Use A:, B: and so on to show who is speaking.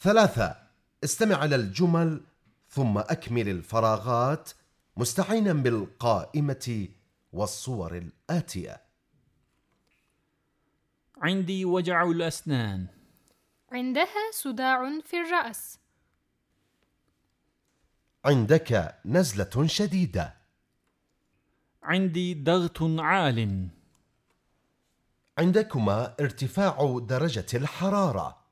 A: ثلاثة استمع إلى الجمل ثم أكمل الفراغات مستعينا بالقائمة والصور الآتية.
B: عندي وجع الأسنان.
C: عندها صداع في الرأس.
A: عندك نزلة شديدة.
B: عندي ضغط عال.
A: عندكما ارتفاع درجة الحرارة.